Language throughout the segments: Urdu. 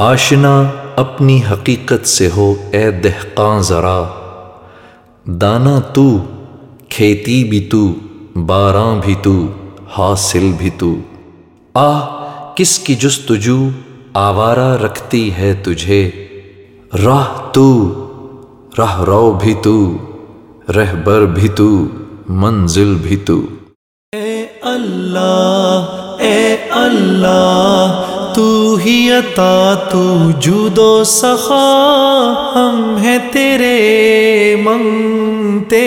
آشنا اپنی حقیقت سے ہو، اے دہقاں ذرا دانا تو، کھیتی بھی تو باراں بھی تو، حاصل بھی تو۔ آہ، کس کی جستجو، آوارہ رکھتی ہے تجھے۔ راہ تو، راہ رو بھی تو، رہبر بھی تو، منزل بھی تو۔ اے اللہ اے اللہ تو ہی عطا تو جود و سخا ہم ہے تیرے منگتے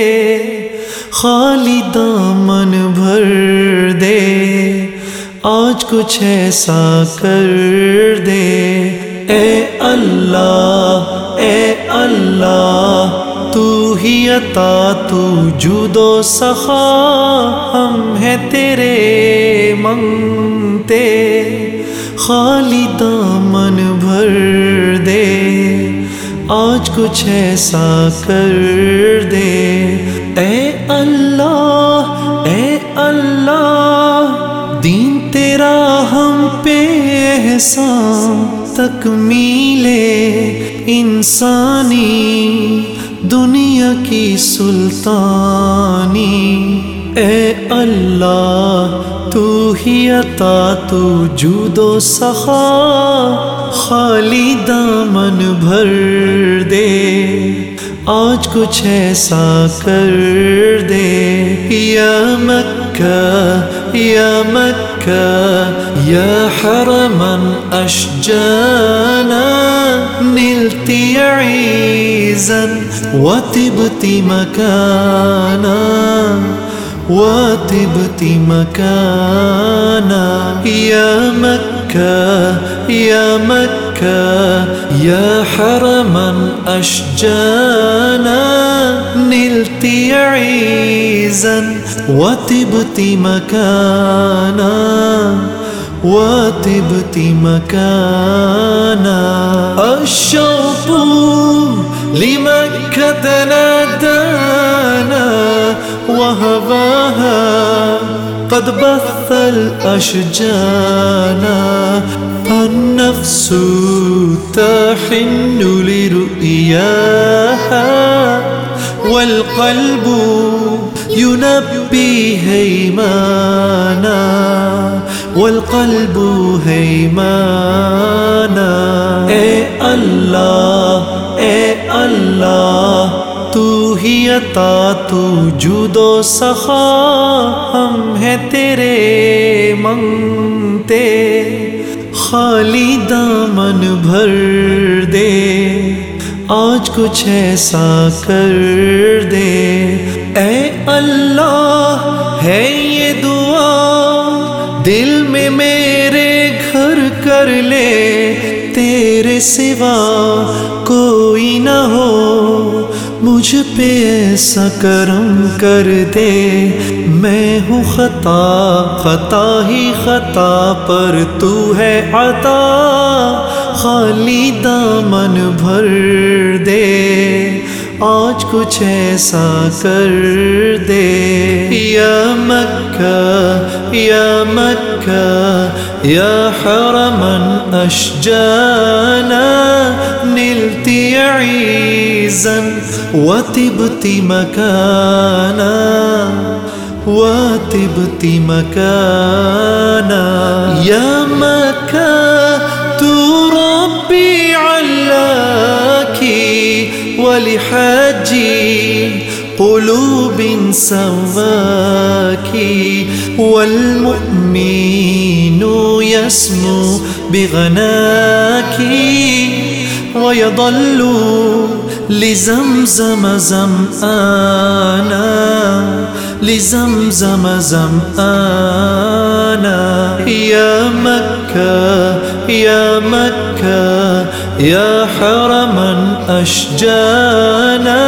خالی دامن بھر دے، آج کچھ ایسا کر دے۔ اے اللہ اے اللہ، تو ہی عطا تو جود و سخا ہم ہے تیرے منگتے خالی دامن بھر دے۔ آج کچھ ایسا کر دے۔ اے اللہ اے اللہ، دین تیرا ہم پہ احسان تک میلے۔ انسانی، دنیا کی سلطانی۔ اے اللہ، تو ہی عطا، تو جود و سخا، خالی دامن بھر دے۔ آج کچھ ایسا کر دے۔ یا مکہ یا مکہ، یا حرمن اشجانا، نلتی عیزا، وطبتی مکانا۔ وطبت مكانا يا مكة يا مكة، يا حرما أشجانا. نلت عيزا وطبت مكانا وطبت مكانا الشوق قد بث الأشجانا النفس تحن لرؤياها والقلب ينبي هيمانا والقلب هيمانا. اے اللہ اے اللہ تو ہی عطا تو جود و سخا ہم ہے تیرے منگتے، خالی دامن بھر دے، آج کچھ ایسا کر دے۔ اے اللہ، ہے یہ دعا، دل میں میرے گھر کر لے، تیرے سوا کوئی نہ ہو۔ مجھ پہ ایسا کرم کر دے۔ میں ہوں خطا خطا ہی خطا پر تو ہے عطا۔ خالی دامن بھر دے۔ آج کچھ ایسا کر دے۔ یا مکہ یا مکہ، یا حرمن اشجانا۔ نلتی عیزا، وطبت مکانا وطبت مکانا۔ یا مکہ، تو ربی علاکی ولحاجی قلوب سواكي والمؤمن يسمو بغناك ويضل لزمزم زمآنا لزمزم زمآنا. يا مكة يا مكة، يا حرما أشجانا.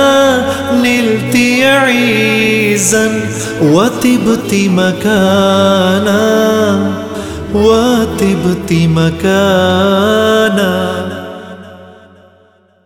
نلت عيزا وطبت مكانا وطبت مكانا.